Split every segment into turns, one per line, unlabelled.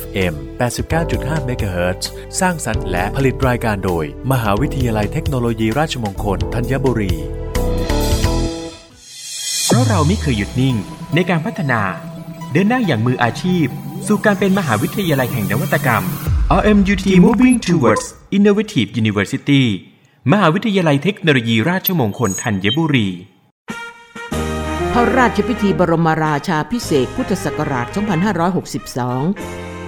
FM 89.5 MHz สร้างสรรค์และผลิตรายการโดย มหาวิทยาลัยเทคโนโลยีราชมงคลธัญบุรี
เพราะเราไม่เคยหยุดนิ่งในการพัฒนา เดินหน้าอย่างมืออาชีพ สู่การเป็นมหาวิทยาลัยแห่งนวัตกรรม RMUTT Moving Towards Innovative University มหาวิทยาลัยเทคโนโลยีราชมงคลธัญบุรี
พระราชพิธีบรมราชาพิเศษพุทธศักราช 2562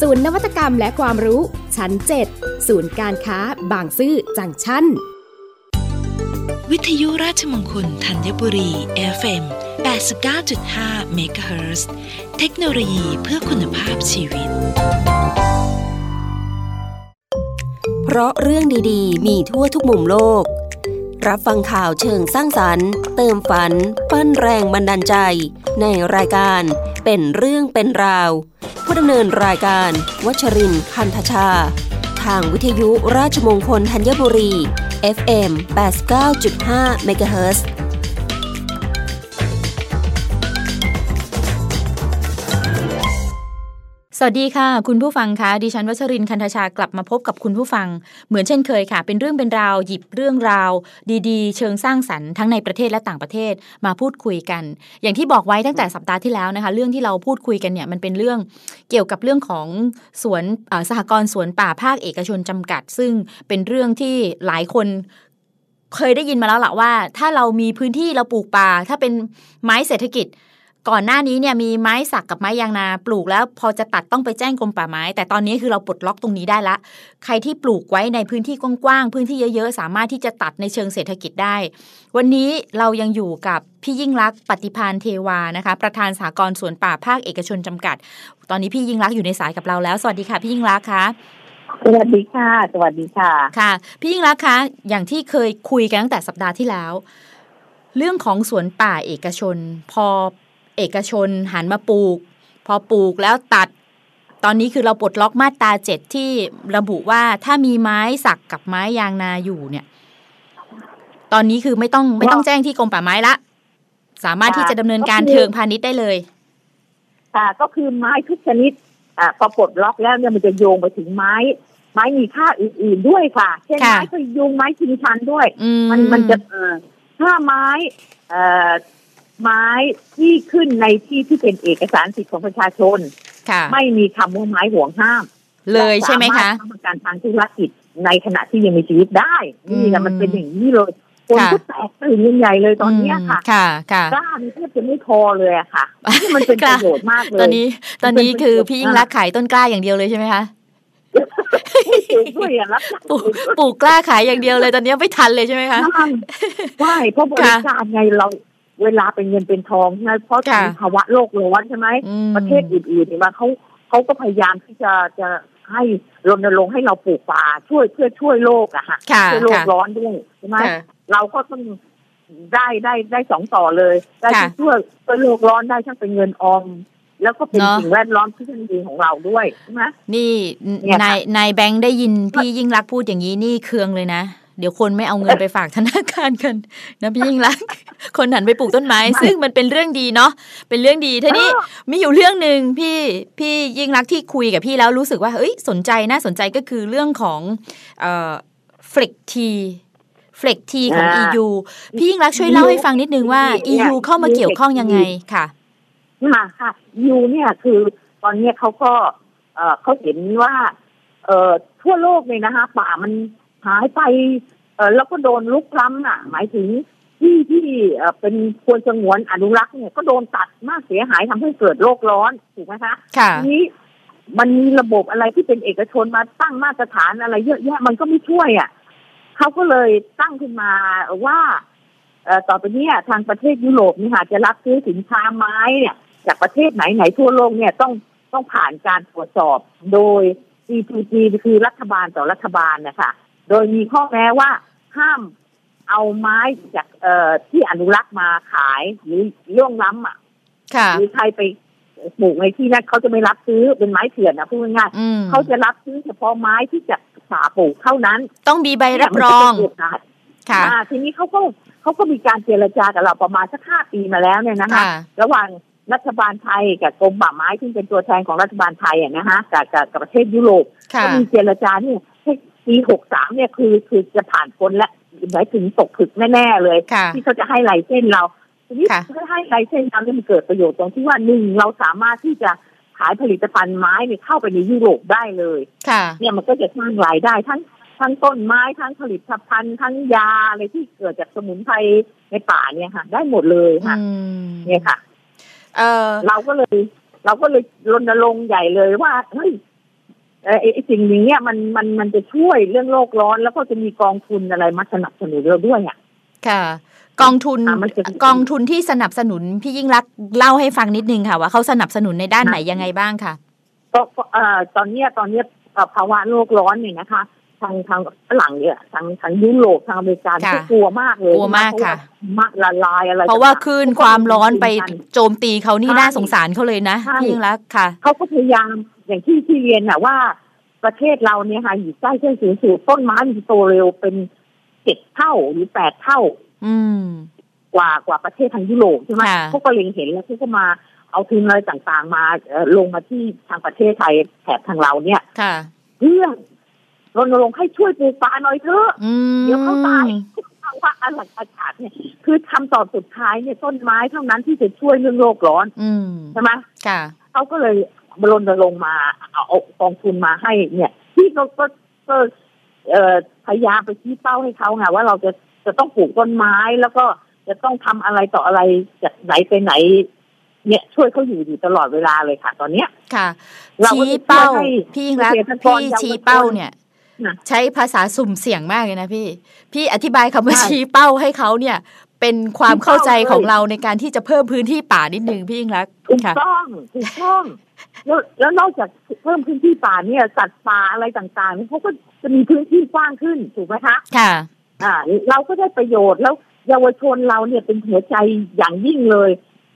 ศูนย์นวัตกรรมและความรู้ ชั้น 7 ศูนย์การค้า บางซื่อจังชั้น
วิทยุราชมงคลธัญบุรี FM 89.5 MHz เทคโนโลยีเพื่อคุณภาพชีวิต
เพราะเรื่องดีๆ มีทั่วทุกมุมโลก รับฟังข่าวเชิงสร้างสรรค์ เติมฝัน ปั้นแรงบันดาลใจ ในรายการเป็นเรื่องเป็นราว ผู้ดำเนินรายการวัชรินทร์คันธชา ทางวิทยุราชมงคลธัญบุรี FM 89.5 MHz
วัสดีค่ะ คุณผู้ฟังคะดิฉันวัชรินคันธชากลับมาพบกับคุณผู้ฟัง เหมือนเช่นเคยค่ะ เป็นเรื่องเป็นราวหยิบเรื่องราว ดีๆ เชิงสร้างสรรค์ทั้งในประเทศและต่างประเทศมาพูดคุยกัน อย่างที่บอกไว้ตั้งแต่สัปดาห์ที่แล้วนะคะ เรื่องที่เราพูดคุยกันเนี่ยมันเป็นเรื่องเกี่ยวกับเรื่องของสวนอ่อสหกรณ์สวนป่าภาคเอกชนจำกัด ซึ่งเป็นเรื่องที่หลายคนเคยได้ยินมาแล้วละว่า ถ้าเรามีพื้นที่เราปลูกป่า ถ้าเป็นไม้เศรษฐกิจ ก่อนหน้านี้เนี่ยมีไม้สักกับไม้ยางนาปลูกแล้วพอจะตัดต้องไปแจ้งกรมป่าไม้ แต่ตอนนี้คือเราปลดล็อกตรงนี้ได้ละ ใครที่ปลูกไว้ในพื้นที่กว้างๆพื้นที่เยอะๆ สามารถที่จะตัดในเชิงเศรษฐกิจได้ วันนี้เรายังอยู่กับพี่ยิ่งรักษณ์ปฏิพานเทวานะคะ ประธานสากลสวนป่าภาคเอกชนจำกัด ตอนนี้พี่ยิ่งรักษณ์อยู่ในสายกับเราแล้วสวัสดีค่ะพี่ยิ่งรักษณ์คะ
สวัสดีค่ะ สวัสดีค่ะ
ค่ะ พี่ยิ่งรักษณ์คะอย่างที่เคยคุยกันตั้งแต่สัปดาห์ที่แล้ว เรื่องของสวนป่าเอกชน พอ เอกชนหันมาปลูก พอปลูกแล้วตัด ตอนนี้คือเราปลดล็อกมาตราเจ็ดที่ระบุว่าถ้ามีไม้สักกับไม้ยางนาอยู่เนี่ย ตอนนี้คือไม่ต้องไม่ต้องแจ้งที่กรมป่าไม้ละ สามารถที่จะดำเนินการ
ก็คือ
เทิงพาณิชย์ได้เลย
ค่ะก็คือไม้ทุกชนิดอ่าพอปลดล็อกแล้วเนี่ยมันจะโยงไปถึงไม้ ไม้มีค่าอื่นๆด้วยค่ะ เช่น
ค่ะ
ไม้พยุงไม้ชิงชันด้วย
อืม
มันมันจะเอ่อถ้าไม้ เอ่อ ไม้ที่ขึ้นในที่ที่เป็นเอกสารสิทธิของประชาชน
ค่ะ
ไม่มีคำว่าไม้ห่วงห้าม
เลยใช่ไหมคะ
สาารถทำการทางธุรกิจในขณะที่ยังมีชีวิตได้
อืม
นี่แหละมันเป็นอย่างนี้เลยคน
ค่ะ
ก็แตกตื่นกันใหญ่เลยตอนเนี้ยค่ะ
อืมค่ะค่ะ
กล้านี่แทบจะไม่พอเลยอะค่ะนี่มันเป็น
ก
ป
ล้า
ระโยชน์มากเลย
ตอนนี้ ตอนนี้
มันเป็น
คือ
ประโยชน์
พี่ยิ่งรักษณ์ขายต้นกล้าอย่างเดียวเลยใช่ไหมคะ
ปลูกด้วยอะรับจ้าง
ปลูกปลูกกล้าขายอย่างเดียวเลยตอนนี้ไม่ทันเลยใช่ไหมคะ
ใช่ใช่เพราะบริการไงเรา เวลาเป็นเงินเป็นทองใช่ไหมเพราะ
ค่ะ
มีภาวะโลกร้อนใช่ไหม
อืม
ประเทศอื่นๆเนี่ยมาเขาเขาก็พยายามที่จะจะให้รณรงค์ให้เราปลูกป่าช่วยเพื่อช่วยโลกอะค่ะ
ค่ะ
ช่วยโลก
ค่ะ
ร้อนด้วยใช่ไหม
ค่ะ
เราก็ต้องได้ได้ได้สองต่อเลย ได้
ค่ะ
ทั้งช่วยช่วยโลกร้อนได้ทั้งเป็นเงินออมแล้วก็เป็น
เนอะ
สิ่งแวดล้อมที่ยั่งยืนของเราด้วยใช่ไหม
นี่
เนี่ยค่ะ
นายนายแบงค์ได้ยินพี่ยิ่งรักษณ์พูดอย่างนี้นี่เคืองเลยนะ เดี๋ยวคนไม่เอาเงินไปฝากธนาคารกันนะพี่ยิ่งรักษณ์คนหันไปปลูกต้นไม้ ซึ่งมันเป็นเรื่องดีเนาะเป็นเรื่องดีทีนี้มีอยู่เรื่องหนึ่งพี่พี่ยิ่งรักษณ์ที่คุยกับพี่แล้วรู้สึกว่าเอ้ยสนใจน่าสนใจก็คือเรื่องของเอ่อเฟล็กทีเฟล็กทีของ
อ่า
EU พี่ยิ่งรักษณ์ช่วยเล่าให้ฟังนิดนึงว่า
เนี่ย
EU เข้ามาเกี่ยวข้องยังไงค่ะ
ค่ะค่ะยูเนี่ยคือตอนเนี้ยเขาก็เอ่อเขาเห็นว่าเอ่อทั่วโลกเลยนะคะป่ามัน หายไปเอ่อแล้วก็โดนลุกล้ำน่ะ หมายถึงที่ที่เอ่อเป็นควรสงวนอนุรักษ์เนี่ยก็โดนตัดมากเสียหายทำให้เกิดโลกร้อนถูกไหมคะ
ค่ะ
ทีนี้มันมีระบบอะไรที่เป็นเอกชนมาตั้งมาตรฐานอะไรเยอะแยะมันก็ไม่ช่วยอะเขาก็เลยตั้งขึ้นมาว่าเอ่อต่อไปเนี้ทางประเทศยุโรปนี่ค่ะจะรับซื้อสินค้าไม้เนี่ย จากประเทศไหนไหนทั่วโลกเนี่ยต้องต้องผ่านการตรวจสอบโดย C2G คือรัฐบาลต่อรัฐบาลนะคะ โดยมีข้อแม้ว่าห้ามเอาไม้จากเอ่อที่อนุรักษ์มาขายหรือล่วงล้ำอะ
ค่ะ
หรือใครไปปลูกในที่นั้นเขาจะไม่รับซื้อเป็นไม้เถื่อนนะพูดง่าย
อืม
ๆเขาจะรับซื้อเฉพาะไม้ที่จากป่าปลูกเท่านั้น
ต้องมีใบรับรอง
เนี่ยมันจะเป็นโอกาส
ค่ะ
อ่าทีนี้เขาก็เขาก็มีการเจรจากับเราประมาณสักห้าปีมาแล้วเนี่ยนะคะ
ค่ะ
ระหว่างรัฐบาลไทยกับกรมป่าไม้ที่เป็นตัวแทนของรัฐบาลไทยอะนะคะกับกับกับประเทศยุโรป
ค่ะ
ก็มีเจรจาเนี่ยให้ ปีหกสามเนี่ยคือคือจะผ่านพ้นและหมายถึงตกผึกแน่ๆเลย
ค่ะ
ที่เขาจะให้ไลเส้นเราทีนี้
ค่ะ
ถ้าให้ไลเส้นเราเนี่ยมันเกิดประโยชน์ตรงที่ว่าหนึ่งเราสามารถที่จะขายผลิตภัณฑ์ไม้เนี่ยเข้าไปในยุโรปได้เลย
ค่ะ
เนี่ยมันก็จะสร้างรายได้ทั้งทั้งต้นไม้ทั้งผลิตภัณฑ์ทั้งยาอะไรที่เกิดจากสมุนไพรในป่าเนี่ยค่ะ ได้หมดเลยค่ะ
อืม
เนี่ยค่ะ
เออ
เราก็เลย เราก็เลยรณรงค์ใหญ่เลยว่าเฮ้ยเอ่อ ไอ้ไอ้สิ่งนี้เนี่ยมันมันมันจะช่วยเรื่องโลกร้อน แล้วก็จะมีกองทุนอะไรมาสนับสนุนเราด้วยอะ
ค่ะ กองทุน
อะมันจะ
กองทุนที่สนับสนุนพี่ยิ่งรักษณ์เล่าให้ฟังนิดนึงค่ะ ว่าเขาสนับสนุนในด้านไหนยังไงบ้างค่ะ
ก็ก็เอ่อตอนเนี้ยตอนเนี้ยเอ่อภาวะโลกร้อนเนี่ยนะคะ ทางทางฝรั่งเนี่ยทางทางยุโรปทางอเมริกา
ค่ะ
ก็กลัวมากเลย
กลัวมาก
เพรา
ค่ะ
มะละลายอะไร
เพราะว่า
ต่งๆ
คลื่น
เขก็
ความร้อนไป
กัน
โจมตีเขานี่
ใช่
น่าสงสารเขาเลยนะ
ใช่
พี่ยิ่งรักษณ์ค่ะ
เขาก็พยายาม อย่างที่ที่เรียนน่ะว่าประเทศเราเนี่ยค่ะอยู่ใกล้เส้นศูนย์สูตรต้นไม้มันจะโตเร็วเป็นเจ็ดเท่าหรือแปดเท่า
อืม
กว่ากว่าประเทศทางยุโรปใช่ไหม
ค่ะ
เขาก็เล็งเห็นแล้วเขาก็มาเอาทุนอะไรต่างๆ มาเอ่อลงมาที่ทางประเทศไทยแถบทางเราเนี่ย
ค่ะ
เพื่อรณรงค์ให้ช่วยปลูกป่าหน่อยเถอะ
อืม
เดี๋ยวเขาตายภาวะอากาศเนี่ย คือคำตอบสุดท้ายเนี่ยต้นไม้เท่านั้นที่จะช่วยเรื่องโลกร้อน
อืม
ใช่ไหม
ค่ะ
เขาก็เลย รณรงค์มาเอาเอากองทุนมาให้ เนี่ยที่เราก็ก็เอ่อพยายามไปชี้เป้าให้เขาไงว่าเราจะจะต้องปลูกต้นไม้แล้วก็จะต้องทำอะไรต่ออะไรจากไหนไปไหน เนี่ยช่วยเขาอยู่อยู่ตลอดเวลาเลยค่ะ ตอนเนี้ย
ค่ะ
เราก็
ชี้
จะช่วย
เป้า
ให้
พี่ยิ่งรักษณ์
เกษตรกร
พี่
เยาวชน
ชี้เป้าเนี่ย
น่ะ
ใช้ภาษาสุ่มเสี่ยงมากเลยนะพี่ พี่อธิบายคำว่า
ใช่
ชี้เป้าให้เขาเนี่ย เป็นความ
ชี้เป้า
เข้าใจของ
เลย
เราในการที่จะเพิ่มพื้นที่ป่านิดนึงพี่ยิ่งรักษณ์
ถูก
ค่ะ
ต้องถูกต้องแล้วแล้วนอกจากเพิ่มพื้นที่ป่าเนี่ย สัตว์ป่าอะไรต่างๆเนี่ยเขาก็จะมีพื้นที่กว้างขึ้นถูกไหมคะ
ค่ะ
อ่า เราก็ได้ประโยชน์แล้วเยาวชนเราเนี่ยเป็นหัวใจอย่างยิ่งเลย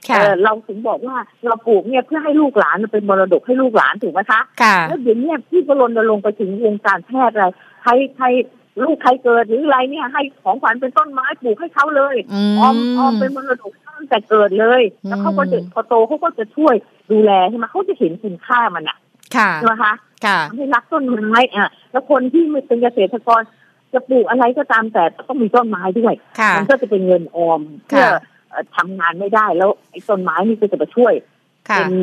ค่ะ
เออเราถึงบอกว่าเราปลูกเนี่ยเพื่อให้ลูกหลานเป็นมรดกให้ลูกหลานถูกไหมคะ
ค่ะ
แล้วเดี๋ยวเนี้ที่ก็รณรงค์ไปถึงวงการแพทย์อะไรใครใคร ลูกใครเกิดหรืออะไรเนี่ย ให้ของขวัญเป็นต้นไม้ปลูกให้เขาเลย
อืม
ออมออมเป็นมรดกตั้งแต่เกิดเลย แล้วเขาก็จะ
อืม
พอโตเขาก็จะช่วยดูแลใช่ไหมเขาจะเห็นคุณค่ามันอะ
ค่ะ
ใช่ไหมคะ
ค่ะ
ทำให้รักต้นไม้อะ แล้วคนที่ไม่เป็นเกษตรกรจะปลูกอะไรก็ตามแต่ต้องมีต้นไม้ด้วย
ค่ะ
มันก็จะเป็นเงินออมเพื่อ
ค่ะ
เอ่อทำงานไม่ได้แล้วไอ้ต้นไม้นี่ก็จะมาช่วย
ค่ะ
เป็น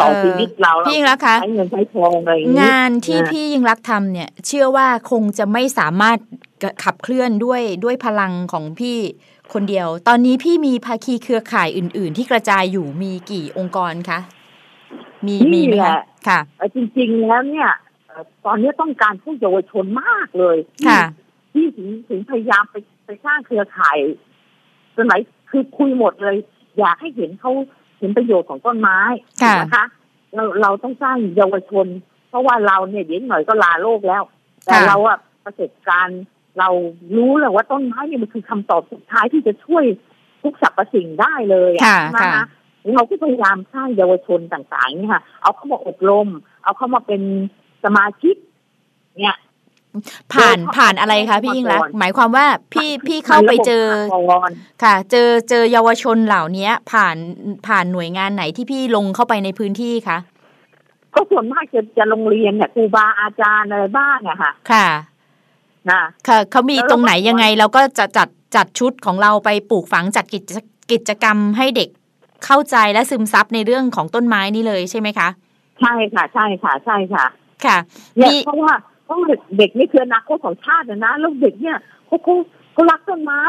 ต่อชีวิตเรา
พี่ยิ่งรักษณ์คะ
ใช้เงินใช้ทองอะไรอย่างนี้
งานที่
นะ
พี่ยิ่งรักษณ์ทำเนี่ย เชื่อว่าคงจะไม่สามารถขับเคลื่อนด้วยด้วยพลังของพี่คนเดียว ตอนนี้พี่มีภาคีเครือข่ายอื่น ๆ ที่กระจายอยู่มีกี่องค์กรคะมีมีไหม
นี่แห
คะ
ละ
ค่ะ
เอ่อจริง ๆ แล้วเนี่ยเอ่อตอนนี้ต้องการผู้เยาวชนมากเลยที่
ค่ะ
ที่ถึงถึงพยายามไปไปสร้างเครือข่ายจนไหนคือคุยหมดเลย อยากให้เห็นเขา เห็นประโยชน์ของต้นไม้
ค่ะ
ถูกไหมคะเราเราต้องสร้างเยาวชน เพราะว่าเราเนี่ยเดี๋ยวหน่อยก็ลาโลกแล้ว แต่
ค่ะ
เราอะประสบการณ์เรารู้เลยว่าต้นไม้เนี่ยมันคือคำตอบสุดท้ายที่จะช่วยทุกสรรพสิ่งได้เลยอะ
ค่ะ
ใช่ไหม
ค่ะ
คะเราก็พยายามสร้างเยาวชนต่างๆเนี่ยค่ะ เอาเข้ามาอบรม เอาเข้ามาเป็นสมาชิก เนี่ย
ผ่าน
โดยเข้า
ผ่านอะไรคะพี่ยิ่งรักษณ์หมายความว่าพี่พี่เข้าไปเจอ
ในระบบองค์กร
ค่ะ เจอเจอเยาวชนเหล่านี้ผ่านผ่านหน่วยงานไหนที่พี่ลงเข้าไปในพื้นที่คะ
ก็ส่วนมากจะจะโรงเรียนเนี่ยครูบาอาจารย์อะไรบ้างอะค่ะ
ค่ะ
นะ
ค่ะเขามี
แล้วเรา
ตรงไหน
ก็
ยังไงเราก็จะจัดจัดชุดของเราไปปลูกฝังจัดกิจกิจกรรมให้เด็กเข้าใจและซึมซับในเรื่องของต้นไม้นี่เลยใช่ไหมคะ
ใช่ค่ะ ใช่ค่ะ ใช่ค่ะ
ค่ะ
เนี่ย
มี
เพราะว่า เพราะว่าเด็กนี่คืออนาคตของชาตินะนะแล้วเด็กเนี่ยเขาเขาเขารักต้นไม้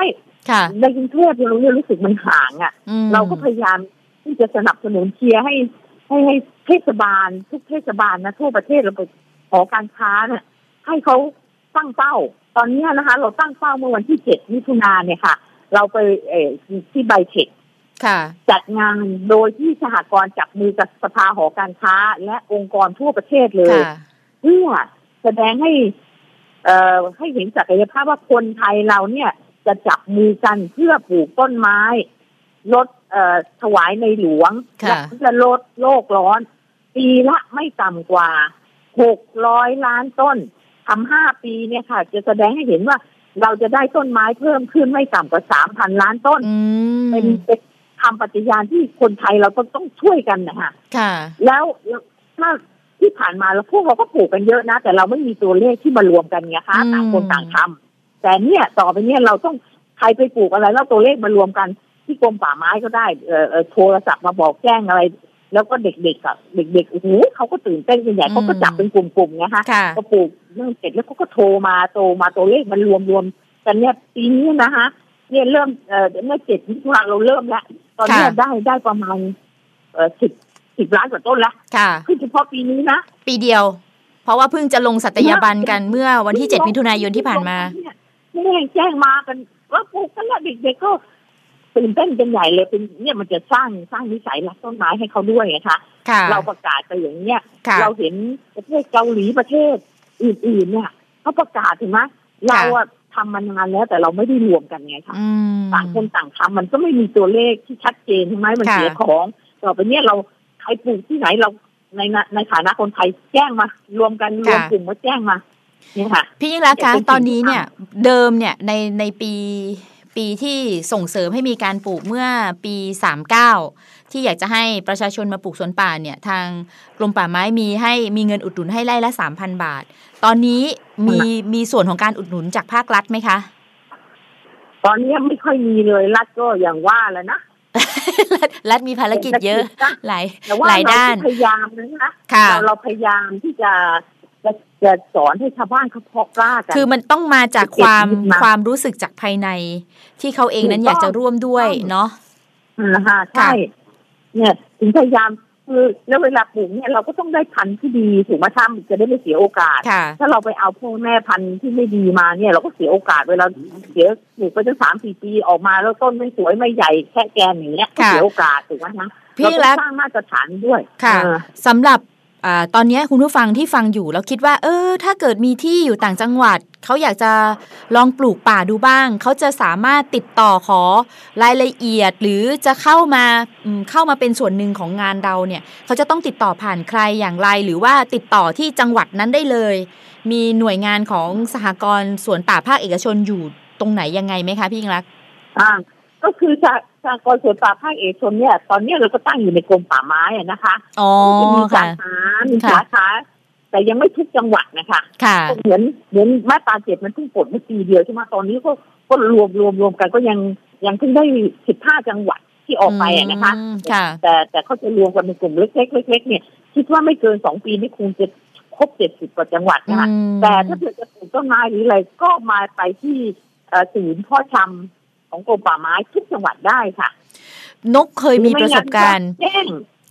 ค่ะ
ในกรุงเทพเราเนี่ยรู้สึกมันห่างอะ่ะ
อืม
เราก็พยายามที่จะสนับสนุนเชียร์ให้ให้ให้เทศบาล ทุกเทศบาลนะทั่วประเทศเราไปหอการค้าเนี่ยให้เขาตั้งเป้า ตอนเนี้ยนะคะ เราตั้งเป้าเมื่อวันที่เจ็ดมิถุนาเนี่ยค่ะ เราไปเอ่อที่ไบเทค
ค่ะ
จัดงานโดยที่สหกรณ์จับมือกับสภาหอการค้า และองค์กรทั่วประเทศเลย
ค่ะ
เพื่อ แสดงให้เอ่อให้เห็นศักยภาพว่าคนไทยเราเนี่ยจะจับมือกันเพื่อปลูกต้นไม้ ลดเอ่อถวายในหลวง
ค่ะ
และจะลดโลกร้อน ปีละไม่ต่ำกว่าหกร้อยล้านต้นทำห้าปีเนี่ยค่ะ จะแสดงให้เห็นว่าเราจะได้ต้นไม้เพิ่มขึ้นไม่ต่ำกว่าสามพันล้านต้น
อืม
เป็นเป็นคำปฏิญาณที่คนไทยเราต้องต้องช่วยกันนะคะ
ค่ะ
แล้วแล้วถ้า ที่ผ่านมาแล้วพวกเราก็ปลูกกันเยอะนะ แต่เราไม่มีตัวเลขที่มารวมกันไงคะ
อืม
ต่างคนต่างทำแต่เนี่ยต่อไปเนี่ยเราต้องใครไปปลูกอะไรแล้วตัวเลขมารวมกันที่กรมป่าไม้ก็ได้เออเออโทรศัพท์มาบอกแจ้งอะไร แล้วก็เด็กๆอะเด็กๆโอ้โหเขาก็ตื่นเต้นกันใหญ่เขาก็จับเป็นกลุ่มๆไงคะ
ค่ะ
ก็ปลูกเรื่องเสร็จแล้วเขาก็โทรมาโทรมาตัวเลขมันรวมรวมกันเนี่ยปีนี้นะคะเนี่ยเริ่มเอ่อเมื่อเจ็ดมิถุนาเราเริ่มแล้วตอนเนี้ย
ค่ะ
ได้ได้ประมาณเอ่อสิบ สิบล้านกว่าต้นแล้ว
ค่ะ
คือเฉพาะปีนี้นะ
ปีเดียว เพราะว่าเพิ่งจะลงสัตยาบันกันเมื่อวันที่7มิถุนายนที่ผ่านมา
เนี่ยแม่งแจ้งมากันว่าปลูกกันแล้วเด็กๆก็ตื่นเต้นกันใหญ่เลยเป็นเนี่ยมันจะสร้างสร้างนิสัยรักต้นไม้ให้เขาด้วยไงคะ
ค่ะ
เราประกาศไปอย่างเนี้ย
ค่ะ
เราเห็นประเทศเกาหลีประเทศอื่นๆเนี่ยเขาประกาศถึงไหมเราอะทำมานานแล้วแต่เราไม่ได้รวมกันไงคะ
อืม
ต่างคนต่างทำมันก็ไม่มีตัวเลขที่ชัดเจนใช่ไหมมัน
ค่ะ
เสียของต่อไปเนี้ยเราใค รปลูกที่ไหนเราในในในฐานะคนไทยแจ้งมา รวมกันรวมกลุ่มมาแจ้งมาเนี่ยค่ะ
พี่ยิ่งรักษณ์คะ
เป็นสิ่ง
ตอนนี้
ที่
เนี่ยเดิมเนี่ยในในปีปีที่ส่งเสริมให้มีการปลูกเมื่อปี 39 ที่อยากจะให้ประชาชนมาปลูกสวนป่าเนี่ยทางกรมป่าไม้มีให้มีเงินอุดหนุนให้ไร่ละสามพันบาท ตอนนี้มีมีส่วนของการอุดหนุนจากภาครัฐไหมคะ
ตอนนี้ไม่ค่อยมีเลยรัฐก็อย่างว่าแล้วนะ
รัฐรัฐมีภารกิจเยอะ หลาย
แต่ว่า
หลาย
เรา
ด้าน
พยายามนะคะ
ค่ะ
เราเราพยายามที่จะจะจะสอนให้ชาวบ้านเขาเพาะกล้ากัน
คือมันต้องมาจาก
เก็บ
ความ
นิดมา
ความรู้สึกจากภายใน ที่เขาเองนั้นอยากจะร่วมด้วยเนาะ
นะคะใช่เนี่ยถึงพยายาม คือแล้วเวลาปลูกเนี่ยเราก็ต้องได้พันธุ์ที่ดีถูกไหมท่าจะได้ไม่เสียโอกาส
ค่ะ
ถ้าเราไปเอาพ่อแม่พันธุ์ที่ไม่ดีมาเนี่ยเราก็เสียโอกาสเวลาเสียปลูกไปตั้งสามสี่ปีออกมาแล้วต้นไม่สวยไม่ใหญ่แค่แกนอย่างเงี้ยก็
ค่ะ
เสียโอกาสถูกไหมคะ
พี่
เรา
รั
ต้อกงสร้างมาตรฐานด้วย
ค่ะ
เออ
สำหรับอา ตอนนี้คุณผู้ฟังที่ฟังอยู่แล้วคิดว่า เออ ถ้าเกิดมีที่อยู่ต่างจังหวัด เขาอยากจะลองปลูกป่าดูบ้าง เขาจะสามารถติดต่อขอรายละเอียด หรือจะเข้ามาเข้ามาเป็นส่วนหนึ่งของงานเราเนี่ย เขาจะต้องติดต่อผ่านใครอย่างไร หรือว่าติดต่อที่จังหวัดนั้นได้เลย มีหน่วยงานของสหกรณ์สวนป่าภาคเอกชนอยู่ตรงไหนยังไงไหมคะพี่ยิ่งรัก
อ่า ก็คือสาสากรณ์สวนป่าภาคเอกชนเนี่ย ตอนเนี้ยเราก็ตั้งอยู่ในกรมป่าไม้อะนะคะ
อ๋อ
จะมีสา
ค่ะ
ขามี
ค่ะ
สาขาแต่ยังไม่ทุกจังหวัดนะคะ
ค่ะ
เหมือนเหมือนมาตราเจ็ดมันเพิ่งปลดเมื่อปีเดียวใช่ไหมตอนนี้ก็ก็รวมรวมรวมกันก็ยังยังเพิ่งได้สิบห้าจังหวัดที่ออกไปอะนะคะ
อืมค่ะ
แต่แต่เขาจะรวมกันเป็นกลุ่มเล็กๆเล็กๆเนี่ยคิดว่าไม่เกินสองปีนี่คงจะครบเจ็ดสิบกว่าจังหวัดนะคะ
อืม
แต่ถ้าเกิดจะปลูกต้นไม้หรืออะไรก็มาไปที่เอ่อศูนย์เพ่อชำ ของกรมป่าไม้ทุกจังหวัดได้ค่ะ
นกเคยมีประสบการณ์
แจ้ง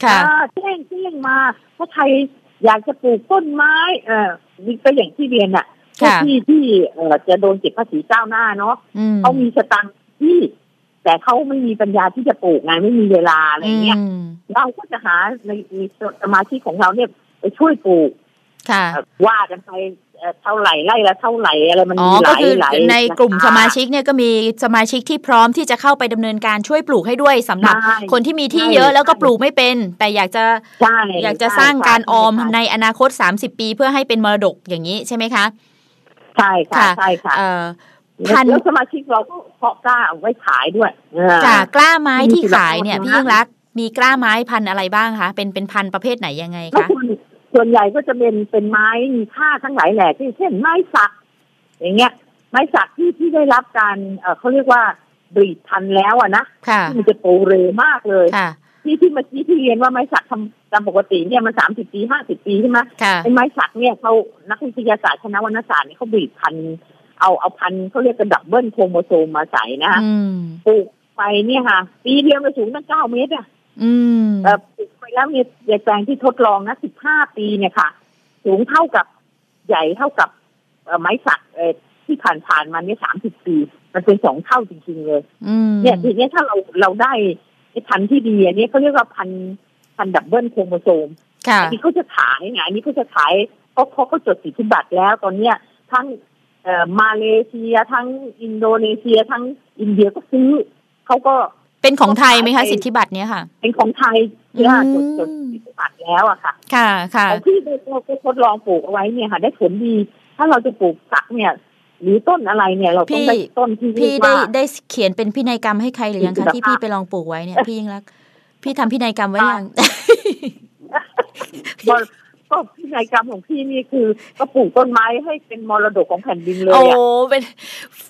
ค่ะ
อ่าแจ้งแจ้งมาถ้าใครอยากจะปลูกต้นไม้ เออนี่ก็อย่างที่เรียนอะ
ค่ะ
ที่ที่เอ่อจะโดนเก็บภาษีเจ้าวหน้าเนาะ
อืม
เขามีสตังค์ที่ แต่เขาไม่มีปัญญาที่จะปลูกไงไม่มีเวลาอะไรเงี้ย
อืม
เราก็จะหาในในสมาชิกของเราเนี่ยไปช่วยปลูก
ค่ะ
เอ่อว่ากันไป เอ่อเท่าไหร่ไร่ละเท่าไหร่อะไรมัน
อ๋อ
มีห
ก็
ลาย
คือ
หลาย
ในกลุ่ม
รค
สมาชิกเนี่ยก็มีสมาชิกที่พร้อมที่จะเข้าไปดำเนินการช่วยปลูกให้ด้วยสำหรับ
ใช่
คนที่มีที่
ใช่
เยอะแล้วก็ปลูกไม่เป็น แต่อยากจะ
ใช่
อยากจะ
ใช่
สร้างการออม
ใช่
ในอนาคต 30 ปี เพื่อให้เป็นมรดกอย่างนี้ใช่ไหมคะ
ใช่ค่ะใช่ค่ะ
เอ่อ
แล้ว
พัน
แล้วสมาชิกเราก็เพาะกล้าเอาไว้ขายด้วยเออ
จากกล้าไม้ที่ขายเนี่ย
มี
พี่
คุณภาพ
ยิ่งรักษณ์มีกล้าไม้พันธุ์อะไรบ้างคะเป็นเป็นพันธุ์ประเภทไหนยังไง
ก็
คะ
ส่วนส่วนใหญ่ก็จะเป็นเป็นไม้มีค่าทั้งหลายแหล่ที่เช่นไม้สัก อย่างเงี้ย ไม้สักที่ที่ได้รับการเอ่อเขาเรียกว่า breed พันธุ์แล้วอะนะ
ค่ะ
ที่มันจะโตเร็วมากเลย
ค่ะ
ที่ที่เมื่อกี้ที่เรียนว่าไม้สักทำตามปกติเนี่ยมันสามสิบปีห้าสิบปีใช่ไหม
ค่ะ
ไอ้ไม้สักเนี่ยเขานักวิทยาศาสตร์คณะวรรณศาสตร์เนี่ยเขา breed พันธุ์เอาเอาพันธุ์เขาเรียก double chromosome มาใส่นะ
อืม
ปลูกไปเนี่ยค่ะ ปีเดียวมันสูงตั้งเก้าเมตรอะ
อืม
เอ่อ ปลูกไปแล้วมีแปลงที่ทดลองนะสิบห้าปีเนี่ยค่ะ สูงเท่ากับใหญ่เท่ากับเอ่อไม้สักเอ่อที่ผ่านผ่านๆมาเนี่ยสามสิบปี มันเป็นสองเท่าจริง ๆ เลย
อืม
เนี่ยทีเนี้ยถ้าเราเราได้ไอ้พันธุ์ที่ดีอันนี้เขาเรียกว่าพันธุ์พันธุ์ double chromosome ค่ะอันนี้เขาจะขายไงอันนี้เขาจะขายเพราะเพราะเขาจดสิทธิบัตรแล้วตอนเนี้ยทั้งเอ่อมาเลเซียทั้งอินโดนีเซียทั้งอินเดียก็ซื้อเขาก็
เป็นของไทยไหมคะสิทธิบัตรเนี้ยค่ะ
เป็นของไทยที่ว่าจดจด
อืม
สิทธิบัตรแล้วอะค่ะ
ค่ะค่ะ
ของที่เราก็ทดลองปลูกเอาไว้เนี่ยค่ะ ได้ผลดี ถ้าเราจะปลูกสักเนี่ยหรือต้นอะไรเนี่ยเราต้องได้ต้นที่เรี
พี่
ยก
ได้
ว่า
ได้เขียนเป็นพินัยกรรมให้ใครหรือยัง
มี
คะ
คุณ
ที่
ภาพ
พี่ไปลองปลูกไว้เนี่ยพี่ยิ่งรักษณ์พี่ทำพินัยกรรมไว้ยัง
ก็ก็พินัยกรรมของพี่นี่คือ ก็ปลูกต้นไม้ให้เป็นมรดกของแผ่นดินเลย
โอ้
อะ
เป็น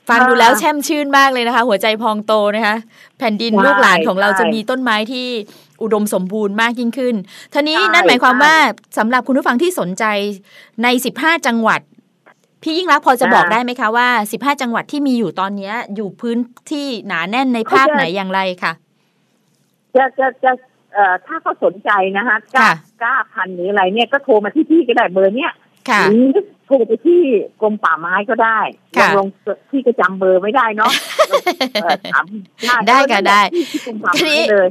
ฟังดูแล้วแช่มชื่นมากเลยนะคะ หัวใจพองโตนะคะ แผ่นดิน
ใช่
ลูกหลานของเรา
ใช่
จะมีต้นไม้ที่อุดมสมบูรณ์มากยิ่งขึ้นทีนี้
ใช่
นั่นหมายความ
ใช่
ว่าสำหรับคุณผู้ฟังที่สนใจใน 15 จังหวัด พี่ยิ่งรักษณ์พอจะ
อ่า
บอกได้ไหมคะว่า 15 จังหวัดที่มีอยู่ตอนเนี้ยอยู่พื้นที่หนาแน่นในภาค
เขาจะ
ไหนอย่างไรค่ะ
จะจะจะ เอ่อถ้าเขาสนใจนะคะกล้า
ค่ะ
กล้าพันธุ์หรืออะไรเนี่ยก็โทรมาที่พี่ก็ได้เบอร์เนี้ย
ค่ะ
หรือโทรไปที่กรมป่าไม้ก็ได้ลอ
ค่ะ
งลงพี่ก็จำเบอร์ไม่ได้เนาะเอ่อถาม
ได้ค่ะได้
ที่กรมป่า
ทีนี้
ไม้เลย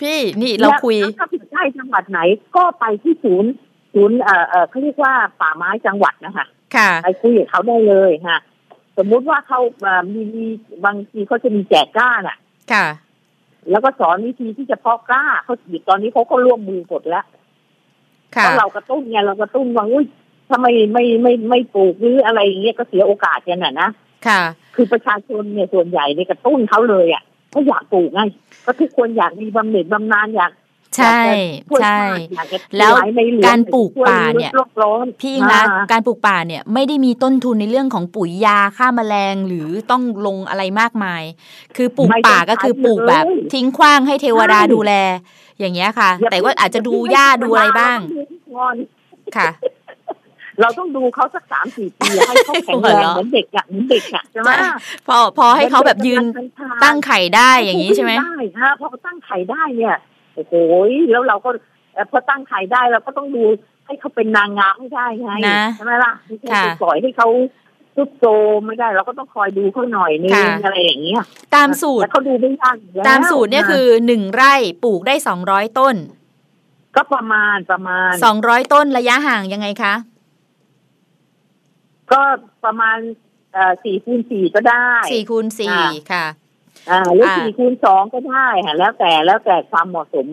พี่นี่เราคุย
แล้วถ้าผิดใช่จังหวัดไหนก็ไปที่ศูนย์ศูนย์เอ่อเอ่อเขาเรียกว่าป่าไม้จังหวัดนะคะ
ค่ะ
ไปคุยกับเขาได้เลยค่ะสมมุติว่าเขาเอ่อมีมีบางทีเขาจะมีแจกกล้าน่ะ
ค่ะ
แล้วก็สอนวิธีที่จะเพาะกล้าเขาตอนนี้เขาก็ร่วมมือหมดแล้ว
ค่ะ
เพราะเรากระตุ้นไงเรากระตุ้นว่าอุ้ยถ้าไม่ไม่ไม่ไม่ปลูกหรืออะไรอย่างเงี้ยก็เสียโอกาสกันน่ะนะ
ค่ะ
คือประชาชนเนี่ยส่วนใหญ่เนี่ยกระตุ้นเขาเลยอะเขาอยากปลูกไงก็ทุกคนอยากมีบำเหน็จบำนาญอยาก
ใช่
ช่วย
ใช่
ชาติอยากจะ
แล้ว
ถายในหลวง
การปลูกป่าเนี่ย
ช่วลดโลกร้อน
พี่อิงรัก
อ่า
การปลูกป่าเนี่ยไม่ได้มีต้นทุนในเรื่องของปุ๋ยยาฆ่าแมลงหรือต้องลงอะไรมากมาย คือปลูกป่าก็คือปลูกแบบ ทิ้งขว้างให้เทวดาดูแล อย่างเงี้ยค่ะ แต่ว่าอาจจะดูหญ้าดูอะไรบ้างค่ะ
เราต้องดูเขาสักสามสี่ปีให้เขาแข็งแรง
หัวเราะ
เหมือนเด็กอะเหมือนเด็กอะใช่ไหม
ใช่พอพอให้เขาแบบยืนตั้งไข่ได้อย่างนี้ใช่ไหม
ได้ฮะพอตั้งไข่ได้เนี่ย โอ้โหแล้วเราก็เอ่อพอตั้งไข่ได้เราก็ต้องดูให้เขาเป็นนางงามให้ได้ไง
นะ
ใช่ไหมล่ะไม่ใช่
ค่ะ
ไปปล่อยให้เขาทุบโซมไม่ได้เราก็ต้องคอยดูเขาหน่อยนึง
ค่ะ
อะไรอย่างเงี้ย
ตามสูตร
แต่เขาดูไม่ยากอยู่แล้ว
ตามสูตรเนี่ยคือหนึ่งไร่ปลูกได้สองร้อยต้น
ก็ประมาณประมาณ
สองร้อยต้นระยะห่างยังไงคะ
ก็ประมาณเอ่อสี่คูณสี่ก็ได้
สี่คูณสี่
อ่า
ค่ะ
อ่าหรือ
อ่า
สี่คูณสองก็ได้ค่ะแล้วแต่แล้วแต่ความเหมาะสม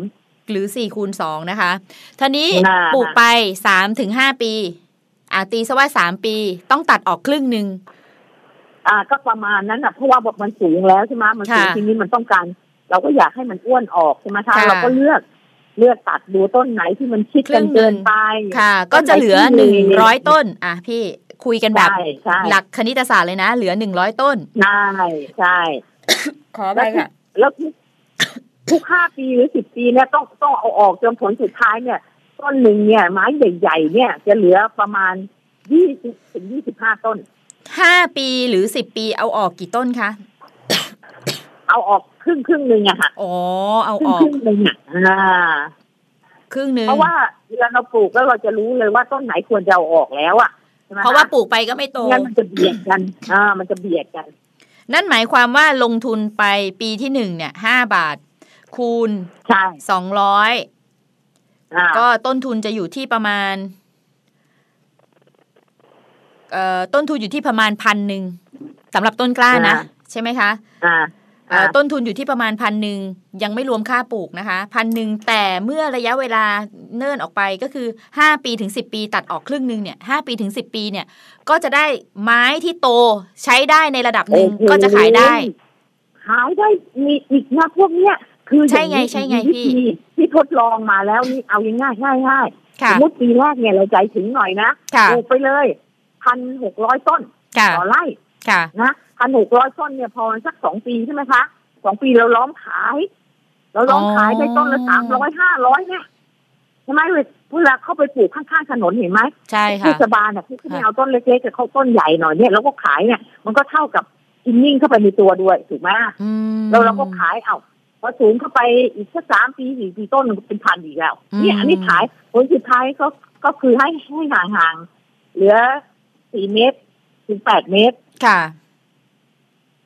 หรือ4คูณ2นะคะท่านี้
น่า
ปลูกไป3ถึง5ปีอาตีซะว่า3ปีต้องตัดออกครึ่งหนึ่ง
อ่าก็ประมาณนั้นอะเพราะว่ามันสูงแล้วใช่ไหมมันสูง
ค่ะ
ทีนี้มันต้องการ เราก็อยากให้มันอ้วนออกใช่ไหมคะ
ค่ะ
เราก็เลือกเลือกตัดดูต้นไหนที่มันชิด
ครึ่
กัน
งหนึ่
เกิ
ง
นไป
ค่ะ ก็จะเหลือ
ต้นไหนที่มี
100ต้น อะพี่คุยกันแบบ
ใช่ใช่
หลักคณิตศาสตร์เลยนะ เหลือ100ต้น
ใช่ใช่
ขอไปค่ะ
แล้วทุกทุกห้าปีหรือสิบปีเนี่ยต้องต้องเอาออกจนผลสุดท้ายเนี่ยต้นหนึ่งเนี่ย ไม้ใหญ่ๆเนี่ย จะเหลือประมาณยี่สิบถึงยี่สิบห้าต้น
5ปีหรือ10ปีเอาออกกี่ต้นคะ
เอาออกครึ่งครึ่งหนึ่งอะค่ะ
อ๋อเอา
ครึ่
องอก
ครึ่งหนึ่งอะอ่า
ครึ่งหนึ่ง
เพราะว่าเวลาเราปลูกแล้วเราจะรู้เลยว่าต้นไหนควรจะเอาออกแล้วอะใช่ไหมค
เพราะว่าปลูกไปก็ไม่โต
งั้นมันจะเบียดกัน อ่า มันจะเบียดกัน
นั่นหมายความว่าลงทุนไปปีที่หนึ่งเนี่ยห้าบาท คูณ
ใช่
สองร้อย
อ่า
ก็ต้นทุนจะอยู่ที่ประมาณเอ่อต้นทุนอยู่ที่ประมาณพันหนึ่งสำหรับต้นกล้านะ ใช่ไหมคะ
อ่า
เอ่อ ต้นทุนอยู่ที่ประมาณพันหนึ่งยังไม่รวมค่าปลูกนะคะพันหนึ่งแต่เมื่อระยะเวลาเนิ่นออกไปก็คือ 5 ปีถึง 10 ปี ตัดออกครึ่งหนึ่งเนี่ยหปีถึง 10 ปีเนี่ย ก็จะได้ไม้ที่โตใช้ได้ในระดับหนึ่ง
โอ้โห
ก็จะขายได้
ขายได้มีอีกนะพวกเนี้ยคือ
ใช่ไง
อย่างนี้
ใช่ไง
มี
พี่
วิธีที่ทดลองมาแล้วนี่เอาง่ายง่ายง่ายๆส
ค่ะ
มมติปีแรกเนี่ยเราใจถึงหน่อยนะ
ค่ะ
ปลูกไปเลยพันหกร้อยต้น
ค่ะ
ต่อไร่
ค่ะ
นะ พันหกร้อยต้นเนี่ยพอสักสองปีใช่ไหมคะสองปีเราล้อมขายเราล้อมขายได้ต้นละสามร้อยห้าร้อยเนี่ยใช่ไหมเวลาเข้าไปปลูกข้างๆถนนเห็นไหม
ใช่
เท
ค่ะ
ศบาลเนี่ยเขาไม่เอาต้นเล็กๆแต่เขาต้นใหญ่หน่อยเนี่ยแล้วก็ขายเนี่ย มันก็เท่ากับอินนิ่งเข้าไปในตัวด้วยถูกไหม
อืม
แล้วเราก็ขายเอาพอสูงเข้าไปอีกสักสามปีสี่ปีต้นมันก็เป็นพันอีกแล้ว
อืม
เนี่ยอันนี้ขายผลสุดท้ายก็ก็คือให้ให้ห่างๆเหลือสี่เมตรถึงแปดเมตร
ค่ะ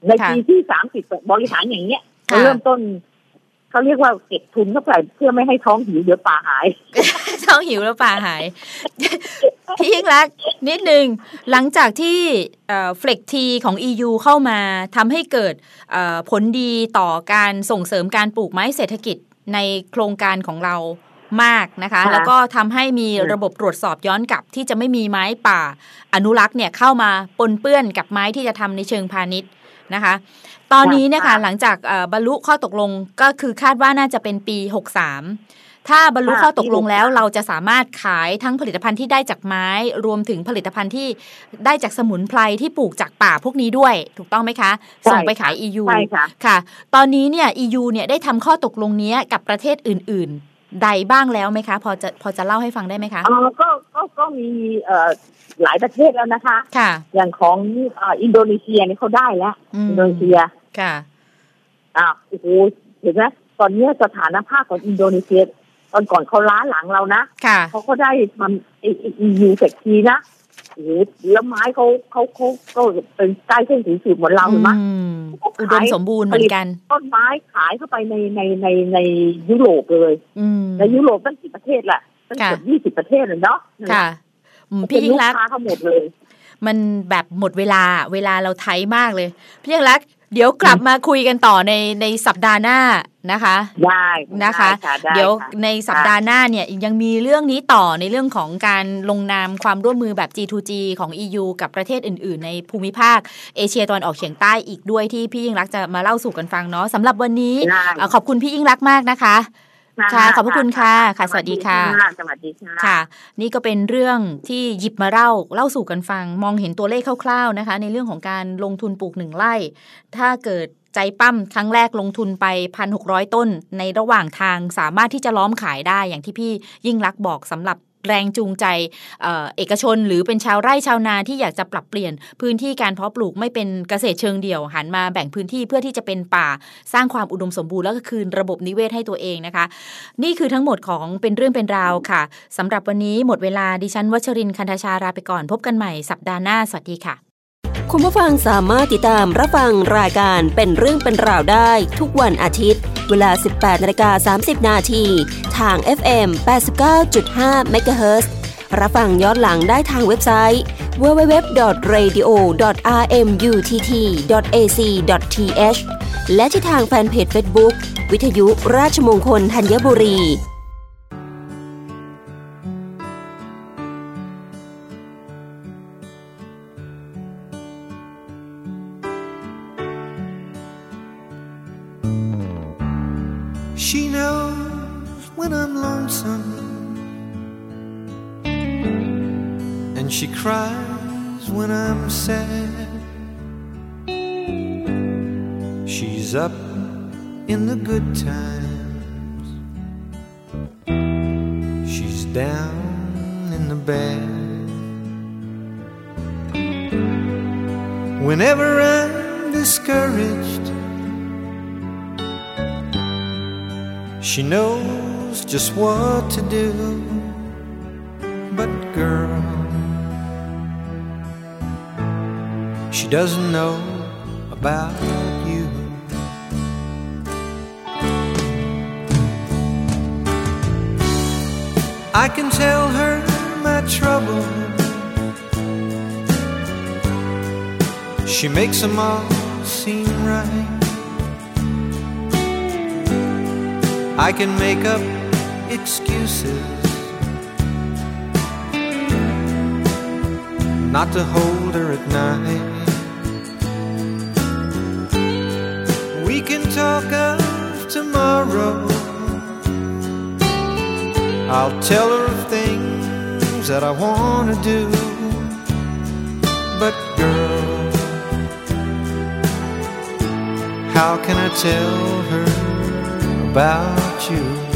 ใน
ค่ะ
ปีที่สามสิบบริหารอย่างเงี้ย
ค่ะ
เขาเริ่มต้นเขาเรียกว่าเก็บทุนเข้าไปเพื่อไม่ให้ท้องหิวเดี๋ยวป่าหาย
ท้องหิวแล้วป่าหาย พี่ยิ่งรักษณ์นิดนึง หลังจากที่เฟล็กทีของ EU เข้ามาทำให้เกิดเอ่อผลดีต่อการส่งเสริมการปลูกไม้เศรษฐกิจในโครงการของเรามากนะคะ
ค่ะ
แล้วก็ทำให้มี
อืม
ระบบตรวจสอบย้อนกลับ ที่จะไม่มีไม้ป่า อนุรักษ์เนี่ยเข้ามาปนเปื้อนกับไม้ที่จะทำในเชิงพาณิชย์ นะคะ ตอนนี้เนี่ยค่ะหลังจากเอ่อบรรลุข้อตกลงก็คือคาดว่าน่าจะเป็นปี 63 ถ้าบรรลุข้อตกลงแล้วเราจะสามารถขายทั้งผลิตภัณฑ์ที่ได้จากไม้ รวมถึงผลิตภัณฑ์ที่ได้จากสมุนไพรที่ปลูกจากป่าพวกนี้ด้วย ถูกต้องไหมคะ
ใช่
ส่งไปขาย EU
ใช่ค่ะ
ค่ะ ตอนนี้เนี่ย EU เนี่ยได้ทำข้อตกลงเนี้ยกับประเทศอื่นๆใดบ้างแล้วไหมคะ พอจะพอจะเล่าให้ฟังได้ไหมคะ
เออก็ก็ก็มีเอ่อ หลายประเทศแล้วนะคะ
ค่ะ
อย่างของเอ่ออินโดนีเซียนี่เขาได้แล้ว
อืม
อินโดนีเซีย
ค่ะ
อ่าโอ้โหเห็นไหมตอนเนี้ยสถานภาพของอินโดนีเซียตอนก่อนเขาล้าหลังเรานะ
ค่ะ
เขาก็ได้ทำอียูเสร็จทีนะโอ้โหแล้วไม้เขาเขาเขาก็เป็นใกล้เส้นถึงสุดเหมือนเราเห็นไหม
อืมอุดมสมบูรณ์เหมือนกัน
ต้นไม้ขายเข้าไปในในในในยุโรปเลย
อืม
ในยุโรปตั้งกี่ประเทศละตั้ง
ค่ะ
เกือบยี่สิบประเทศเลยเนาะ
ค่ะอืม
เป็
พี่
น
ยิ่
ลู
ง
ก
รักษณ์
ค้าเขาหมดเลย
มันแบบหมดเวลาเวลาเราไทยมากเลย พี่ยิ่งรักษณ์เดี๋ยวกลับมาคุยกันต่อในในสัปดาห์หน้านะคะ
ได้
นะคะ
ได้ได้
เดี๋ยว
ค่ะ
ในสัปดาห์หน้าเนี่ยยังมีเรื่องนี้ต่อในเรื่องของการลงนามความร่วมมือแบบ G2G ของ EU กับประเทศอื่น ๆ ในภูมิภาค เอเชียตะวันออกเฉียงใต้อีกด้วยที่พี่ยิ่งรักษณ์จะมาเล่าสู่กันฟังเนาะสำหรับวันนี้
ได้
เอ่อขอบคุณพี่ยิ่งรักษณ์มากนะคะ
ค่ะ
ค่ะขอบพระคุณค่ะค่ะ สวัสดีค่ะ
สวัสดีค่ะ
ค่ะ นี่ก็เป็นเรื่องที่หยิบมาเล่าเล่าสู่กันฟัง มองเห็นตัวเลขคร่าวๆนะคะ ในเรื่องของการลงทุนปลูกหนึ่งไร่ ถ้าเกิดใจปั้มครั้งแรกลงทุนไป 1,600 ต้น ในระหว่างทางสามารถที่จะล้อมขายได้อย่างที่พี่ยิ่งรักษณ์บอกสำหรับ แรงจูงใจเอเอกชนหรือเป็นชาวไร่ชาวนาที่อยากจะปรับเปลี่ยนพื้นที่การเพาะปลูกไม่เป็นเกษตรเชิงเดี่ยวหันมาแบ่งพื้นที่เพื่อที่จะเป็นป่าสร้างความอุดมสมบูรณ์แล้วก็คืนระบบนิเวศให้ตัวเองนะคะ นี่คือทั้งหมดของเป็นเรื่องเป็นราวค่ะสำหรับวันนี้หมดเวลาดิฉันวัชรินคันธชาลาไปก่อนพบกันใหม่สัปดาห์หน้าสวัสดีค่ะ
คุณผู้ฟังสามารถติดตามรับฟังรายการเป็นเรื่องเป็นราวได้ ทุกวันอาทิตย์ เวลา 18นาฬิกา30 นาที ทาง FM 89.5 MHz รับฟังย้อนหลังได้ทางเว็บไซต์ www.radio.rmutt.ac.th และที่ทางแฟนเพจ Facebook วิทยุราชมงคลธัญบุรี
good times, she's down in the bad. Whenever I'm discouraged, She knows just what to do. But, girl, she doesn't know about you. I can tell her my trouble. She makes them all seem right. I can make up excuses not to hold her at night. We can talk of tomorrow. I'll tell her of things that I want to do. But, girl, how can I tell her about you?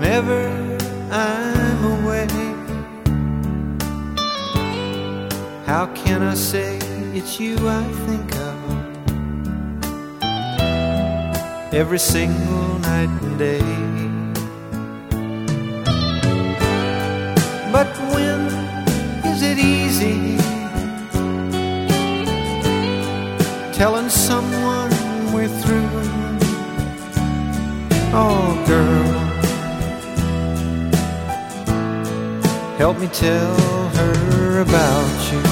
Whenever I'm away, how can I say it's you I think of every single night and day? But when is it easy telling someone we're through? Oh, girl, help me tell her about you.